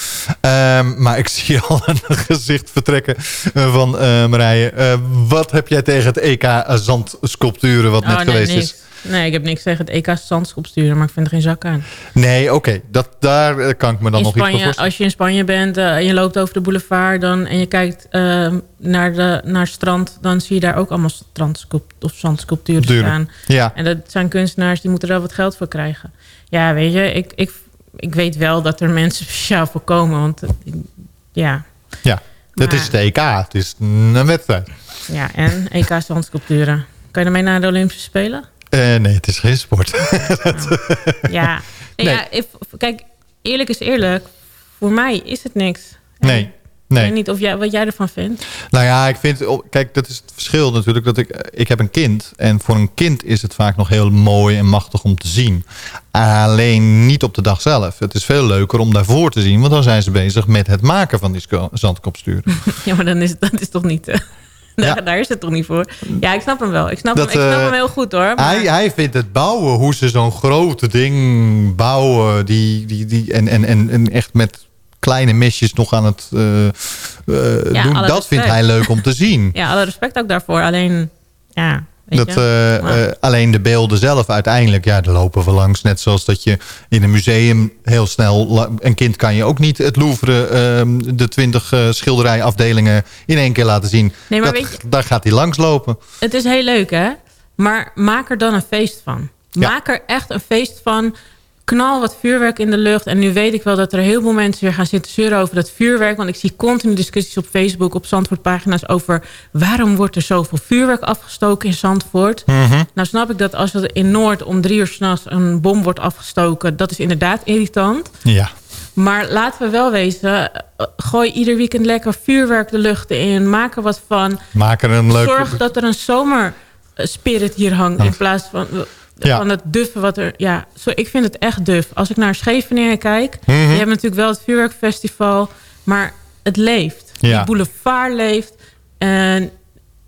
Ehm, maar ik zie al een gezicht vertrekken eh, van eh, Marije. Eh, wat heb jij tegen het EK Zandsculpturen wat net Oh, nee, geweest is? Nee, ik heb niks tegen het EK zandschop sturen, maar ik vind er geen zak aan. Nee, oké. dat Daar eh, kan ik me dan in nog iets voor Spanje, als je in Spanje bent eh, en je loopt over de boulevard dan, en je kijkt eh, naar, de, naar het strand... dan zie je daar ook allemaal strandsculpt of zandsculpturen staan. ja. En dat zijn kunstenaars, die moeten er wel wat geld voor krijgen. Ja, weet je, ik, ik, ik weet wel dat er mensen speciaal voor komen. Want eh, ja, Ja. Maar- is het EK, het is een wedstrijd. Ja, en EK zandsculpturen. Kan je ermee naar de Olympische Spelen? Eh, nee, het is geen sport. Ja. Nee, ja if- kijk, eerlijk is eerlijk. Voor mij is het niks. nee, Ik nee. weet niet of jij, wat jij ervan vindt. Nou ja, ik vind, oh, kijk, dat is het verschil natuurlijk. Dat ik, ik heb een kind en voor een kind is het vaak nog heel mooi en machtig om te zien. Alleen niet op de dag zelf. Het is veel leuker om daarvoor te zien, want dan zijn ze bezig met het maken van die zandkopsturen. Ja, maar dan is dat is toch niet... eh, daar, daar is het toch niet voor? Ja, ik snap hem wel. Ik snap, Dat, hem, ik snap eh, hem heel goed hoor. Maar, Hij, hij vindt het bouwen, hoe ze zo'n grote ding bouwen, die, die, die, en, en, en, en echt met kleine mesjes nog aan het eh, eh, Ja, doen. Dat respect. vindt hij leuk om te zien. ja, alle respect ook daarvoor. Alleen, ja, Dat, eh, eh, alleen de beelden zelf uiteindelijk, ja, daar lopen we langs. Net zoals dat je in een museum heel snel... Een kind kan je ook niet het Louvre, ehm, de twintig eh, schilderijafdelingen in één keer laten zien. Nee, maar Dat- weet je- Daar gaat hij langslopen. Het is heel leuk, hè? Maar maak er dan een feest van. Ja. Maak er echt een feest van. Knal wat vuurwerk in de lucht. En nu weet ik wel dat er heel veel mensen weer gaan zitten zeuren over dat vuurwerk. Want ik zie continu discussies op Facebook, op Zandvoortpagina's over... waarom wordt er zoveel vuurwerk afgestoken in Zandvoort? Nou snap ik dat als er in Noord om drie uur s'nachts een bom wordt afgestoken... dat is inderdaad irritant. Ja. Maar laten we wel wezen, gooi ieder weekend lekker vuurwerk de lucht in. Maak er wat van. Maak er een leuk... Zorg dat er een zomerspirit hier hangt. In plaats van, Ja. van het duffen wat er... Ja, zo, ik vind het echt duf. Als ik naar Scheveningen kijk... Mhm. Je hebt natuurlijk wel het vuurwerkfestival. Maar het leeft. Ja. Die boulevard leeft. En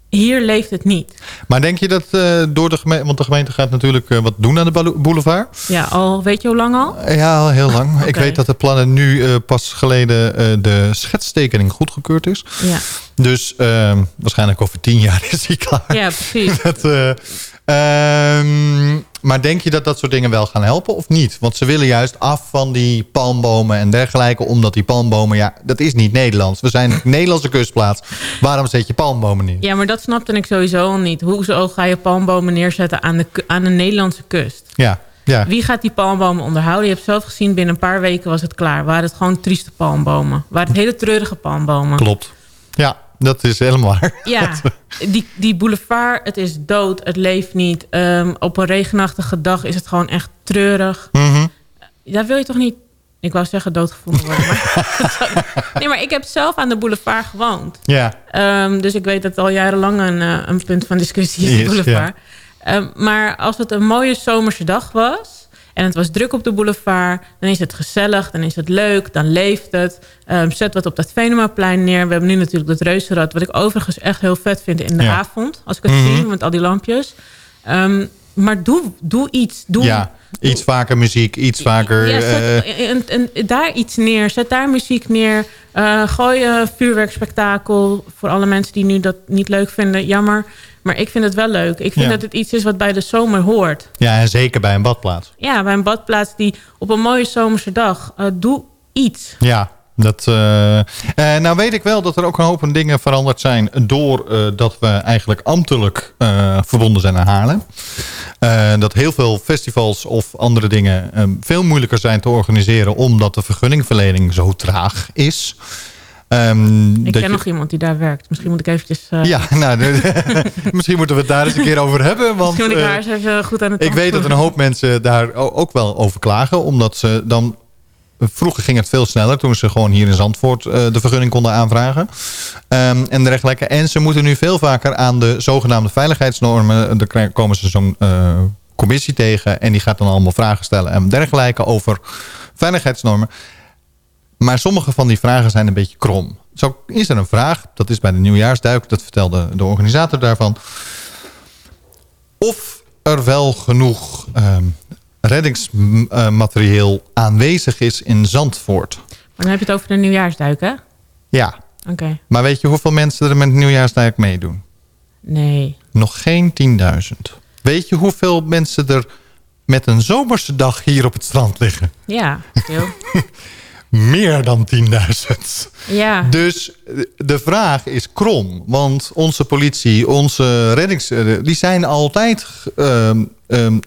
hier leeft het niet. Maar denk je dat eh, door de gemeente... Want de gemeente gaat natuurlijk eh, wat doen aan de boulevard. Ja, al weet je hoe lang al? Ja, al heel lang. Ik weet dat de plannen nu eh, pas geleden eh, de schetstekening goedgekeurd is. Ja, Dus eh, waarschijnlijk over tien jaar is hij klaar. ja precies. Dat, eh, ehm, maar denk je dat dat soort dingen wel gaan helpen of niet? Want ze willen juist af van die palmbomen en dergelijke. Omdat die palmbomen, ja, dat is niet Nederlands. We zijn een Nederlandse kustplaats. Waarom zet je palmbomen neer? Ja, maar dat snapte ik sowieso al niet. Hoezo ga je palmbomen neerzetten aan de, aan de Nederlandse kust? Ja, ja. Wie gaat die palmbomen onderhouden? Je hebt zelf gezien, binnen een paar weken was het klaar. Waren het gewoon trieste palmbomen. Waren het hele treurige palmbomen. klopt. Ja, dat is helemaal waar. Ja, die, die boulevard, het is dood, het leeft niet. Ehm, op een regenachtige dag is het gewoon echt treurig. Daar wil je toch niet... Ik wou zeggen doodgevonden worden. Maar nee, maar ik heb zelf aan de boulevard gewoond. Ja, Ehm, dus ik weet dat het al jarenlang een, eh, een punt van discussie is, de boulevard. Ehm, maar als het een mooie zomerse dag was... en het was druk op de boulevard... dan is het gezellig, dan is het leuk, dan leeft het. Ehm, zet wat op dat Venemaplein neer. We hebben nu natuurlijk dat reuzenrad... wat ik overigens echt heel vet vind in de Ja. avond... als ik het Mhm. zie, met al die lampjes. Ehm, maar doe, doe iets. Doe, ja. Iets vaker muziek, iets vaker... ja, eh, zet, en, en daar iets neer. Zet daar muziek neer. Eh, gooi een vuurwerkspektakel. Voor alle mensen die nu dat niet leuk vinden. Jammer. Maar ik vind het wel leuk. Ik vind Ja. dat het iets is wat bij de zomer hoort. ja, en zeker bij een badplaats. Ja, bij een badplaats die op een mooie zomerse dag. eh, doe iets. Ja, dat, eh, eh, nou weet ik wel dat er ook een hoop dingen veranderd zijn... doordat dat we eigenlijk ambtelijk verbonden zijn aan Haarlem. Dat heel veel festivals of andere dingen veel moeilijker zijn te organiseren... omdat de vergunningverlening zo traag is. Ehm, Ik ken je- nog iemand die daar werkt. Misschien moet ik eventjes... eh, Ja, nou, misschien moeten we het daar eens een keer over hebben. Want, misschien moet ik eh, haar eens even goed aan het ik weet dat een hoop mensen daar ook wel over klagen. Omdat ze dan... Vroeger ging het veel sneller toen ze gewoon hier in Zandvoort eh, de vergunning konden aanvragen. Ehm, en dergelijke. En ze moeten nu veel vaker aan de zogenaamde veiligheidsnormen. Krijgen- komen ze zo'n commissie tegen. En die gaat dan allemaal vragen stellen en dergelijke over veiligheidsnormen. Maar sommige van die vragen zijn een beetje krom. Zo is er een vraag, dat is bij de nieuwjaarsduik, dat vertelde de organisator daarvan. Of er wel genoeg ehm, reddingsmaterieel aanwezig is in Zandvoort. Maar dan heb je het over de nieuwjaarsduik, hè? Ja, Oké. maar weet je hoeveel mensen er met de nieuwjaarsduik meedoen? Nee. Nog geen 10.000. Weet je hoeveel mensen er met een zomerse dag hier op het strand liggen? Ja, veel. Meer dan 10.000. Ja. Dus de vraag is krom. Want onze politie, onze reddings... eh, die zijn altijd ehm, ehm,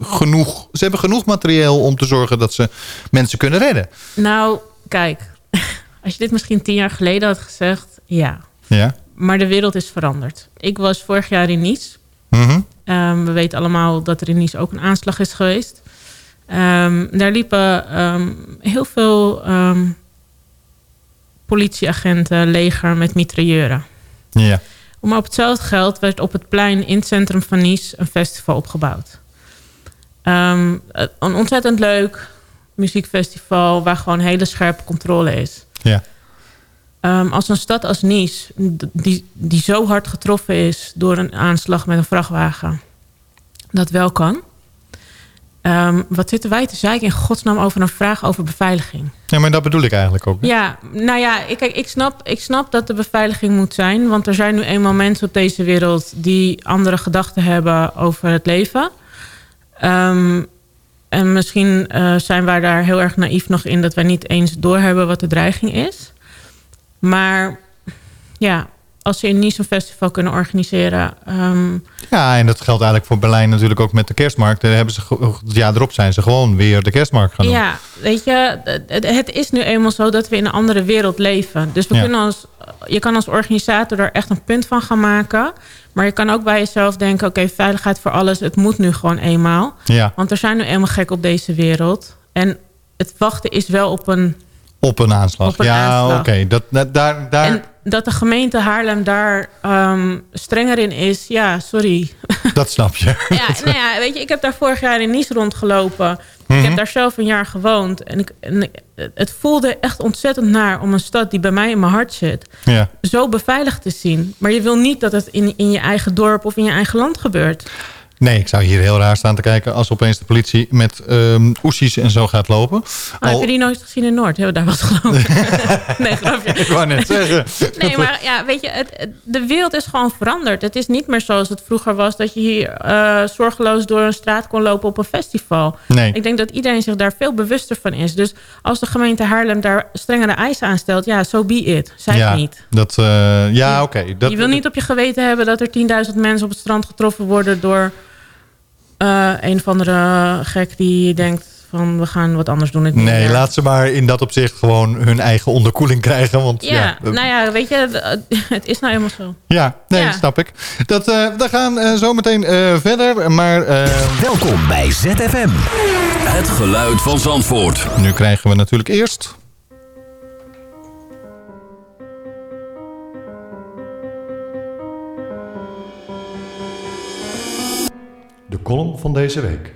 genoeg... Ze hebben genoeg materieel om te zorgen dat ze mensen kunnen redden. Nou, kijk. Als je dit misschien tien jaar geleden had gezegd, ja. Ja. Maar de wereld is veranderd. Ik was vorig jaar in Nice. Mhm. Ehm, we weten allemaal dat er in Nice ook een aanslag is geweest. Ehm, daar liepen ehm, heel veel ehm, politieagenten, leger met mitrailleuren. Ja. Maar op hetzelfde geld werd op het plein in het centrum van Nice een festival opgebouwd. Ehm, een ontzettend leuk muziekfestival waar gewoon hele scherpe controle is. Ja. Als een stad als Nice, die, die zo hard getroffen is door een aanslag met een vrachtwagen, dat wel kan. Ehm, wat zitten wij te zeiken in godsnaam over een vraag over beveiliging? ja, maar dat bedoel ik eigenlijk ook. Ja, nou ja, ik, kijk, ik, snap, ik snap dat de beveiliging moet zijn. Want er zijn nu eenmaal mensen op deze wereld... die andere gedachten hebben over het leven. Ehm, en misschien eh, zijn wij daar heel erg naïef nog in... dat wij niet eens doorhebben wat de dreiging is. Maar ja, als ze in Nice een festival kunnen organiseren... ehm, Ja, en dat geldt eigenlijk voor Berlijn natuurlijk ook met de kerstmarkt. Daar hebben ze, het jaar erop zijn ze gewoon weer de kerstmarkt gaan doen. Ja, weet je, het, het is nu eenmaal zo dat we in een andere wereld leven. Dus we Ja. kunnen als, je kan als organisator er echt een punt van gaan maken. Maar je kan ook bij jezelf denken, oké, veiligheid voor alles. Het moet nu gewoon eenmaal. Ja. Want er zijn nu eenmaal gek op deze wereld. En het wachten is wel op een... Op een aanslag. Op een ja, oké. Dat, dat, daar, daar, En dat de gemeente Haarlem daar ehm, strenger in is, ja, sorry. dat snap je. Ja, nou ja, weet je, ik heb daar vorig jaar in Nice rondgelopen. Ik Mhm. heb daar zelf een jaar gewoond. En, ik, en ik- het voelde echt ontzettend naar om een stad die bij mij in mijn hart zit... Ja. zo beveiligd te zien. Maar je wil niet dat het in, in je eigen dorp of in je eigen land gebeurt. Nee, ik zou hier heel raar staan te kijken... als opeens de politie met oesies en zo gaat lopen. Oh, Heb je die nooit gezien in Noord? Hebben we daar wat gelopen? nee, grapje. Ik wou net zeggen. Nee, maar ja, weet je, het, de wereld is gewoon veranderd. Het is niet meer zoals het vroeger was... dat je hier eh, zorgeloos door een straat kon lopen op een festival. Nee. Ik denk dat iedereen zich daar veel bewuster van is. Dus als de gemeente Haarlem daar strengere eisen aan stelt... ja, so be it. Zij ja, niet. Dat, eh, ja, oké. Je wil niet op je geweten hebben dat er 10.000 mensen op het strand getroffen worden... door eh, een of andere gek die denkt van we gaan wat anders doen. het Nee, laat ze maar in dat opzicht gewoon hun eigen onderkoeling krijgen. Want ja, Ja, eh, nou ja, weet je, het is nou helemaal zo. ja nee, Ja. snap ik. Dat, eh, we gaan eh, zo meteen eh, verder. Maar, eh, Welkom bij ZFM. Het geluid van Zandvoort. nu krijgen we natuurlijk eerst... De column van deze week.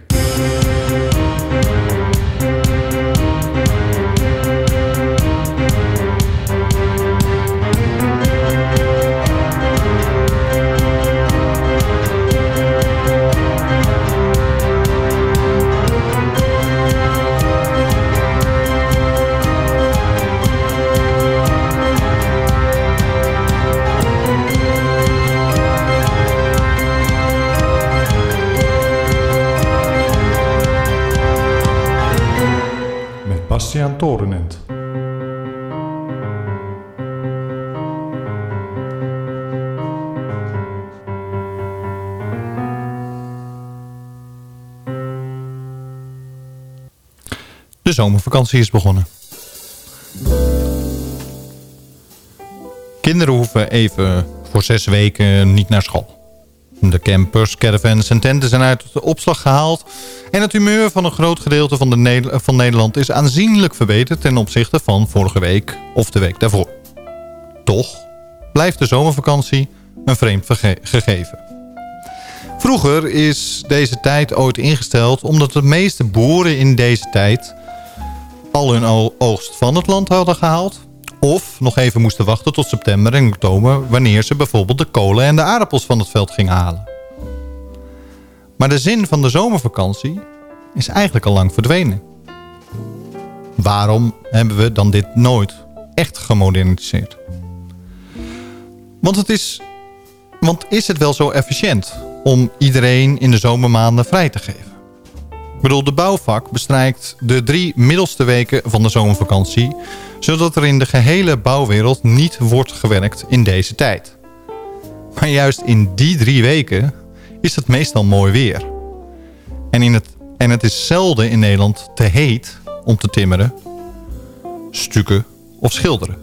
De zomervakantie is begonnen. Kinderen hoeven even voor zes weken niet naar school. De campers, caravans en tenten zijn uit de opslag gehaald. En het humeur van een groot gedeelte van, de Ne- van Nederland is aanzienlijk verbeterd ten opzichte van vorige week of de week daarvoor. Toch blijft de zomervakantie een vreemd gegeven. Vroeger is deze tijd ooit ingesteld omdat de meeste boeren in deze tijd al hun oogst van het land hadden gehaald. Of nog even moesten wachten tot september en oktober... wanneer ze bijvoorbeeld de kolen en de aardappels van het veld gingen halen. Maar de zin van de zomervakantie is eigenlijk al lang verdwenen. Waarom hebben we dan dit nooit echt gemoderniseerd? Want, het is, want is het wel zo efficiënt om iedereen in de zomermaanden vrij te geven? Ik bedoel, de bouwvak bestrijkt de drie middelste weken van de zomervakantie... zodat er in de gehele bouwwereld niet wordt gewerkt in deze tijd. Maar juist in die drie weken is het meestal mooi weer. En, in het, en het is zelden in Nederland te heet om te timmeren, stukken of schilderen.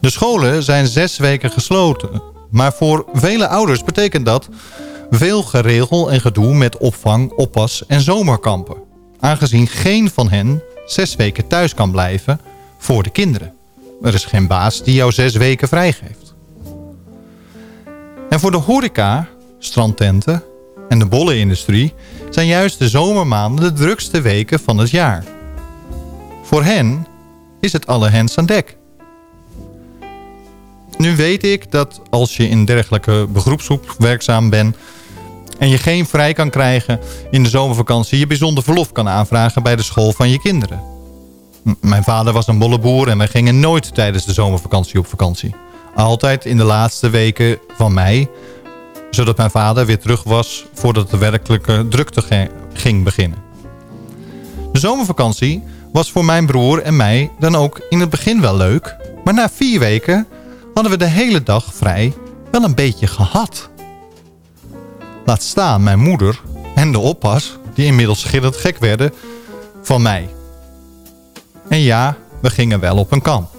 De scholen zijn zes weken gesloten. Maar voor vele ouders betekent dat veel geregel en gedoe met opvang, oppas en zomerkampen. Aangezien geen van hen zes weken thuis kan blijven voor de kinderen. Er is geen baas die jou zes weken vrijgeeft. En voor de horeca, strandtenten en de bollenindustrie... zijn juist de zomermaanden de drukste weken van het jaar. Voor hen is het alle hens aan dek. Nu weet ik dat als je in dergelijke beroepsgroep werkzaam bent... en je geen vrij kan krijgen in de zomervakantie... je bijzonder verlof kan aanvragen bij de school van je kinderen. Mijn vader was een bolleboer en wij gingen nooit tijdens de zomervakantie op vakantie. Altijd in de laatste weken van mei... zodat mijn vader weer terug was voordat de werkelijke drukte ging beginnen. De zomervakantie was voor mijn broer en mij dan ook in het begin wel leuk... maar na vier weken hadden we de hele dag vrij wel een beetje gehad. Laat staan mijn moeder en de oppas, die inmiddels schillend gek werden, van mij. En ja, we gingen wel op een kamp.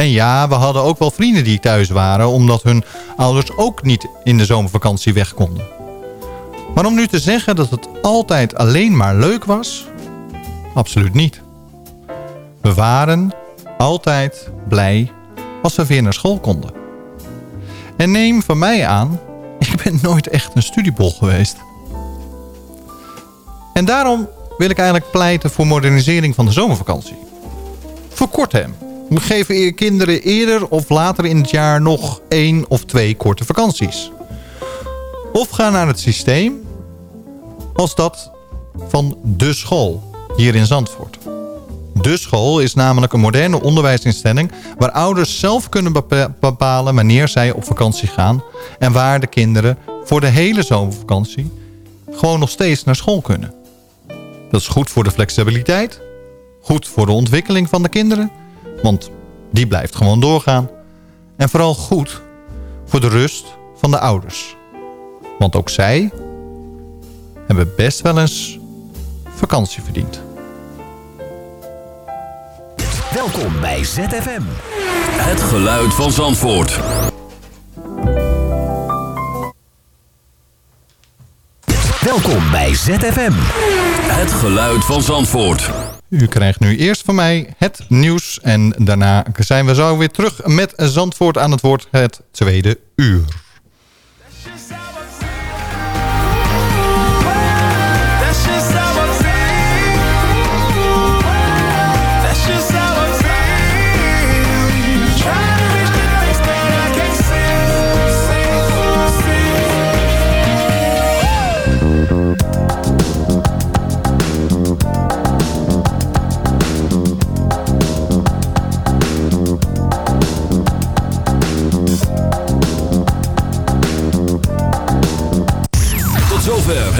En ja, we hadden ook wel vrienden die thuis waren... omdat hun ouders ook niet in de zomervakantie weg konden. Maar om nu te zeggen dat het altijd alleen maar leuk was... absoluut niet. We waren altijd blij als we weer naar school konden. En neem van mij aan, ik ben nooit echt een studiebol geweest. En daarom wil ik eigenlijk pleiten voor modernisering van de zomervakantie. Verkort hem. Geven kinderen eerder of later in het jaar nog één of twee korte vakanties. Of ga naar het systeem als dat van de school hier in Zandvoort. De school is namelijk een moderne onderwijsinstelling... waar ouders zelf kunnen bepalen wanneer zij op vakantie gaan... en waar de kinderen voor de hele zomervakantie... gewoon nog steeds naar school kunnen. Dat is goed voor de flexibiliteit. Goed voor de ontwikkeling van de kinderen. Want die blijft gewoon doorgaan. En vooral goed voor de rust van de ouders. Want ook zij hebben best wel eens vakantie verdiend. Welkom bij ZFM. Het geluid van Zandvoort. Welkom bij ZFM. Het geluid van Zandvoort. U krijgt nu eerst van mij het nieuws en daarna zijn we zo weer terug met Zandvoort aan het woord het tweede uur.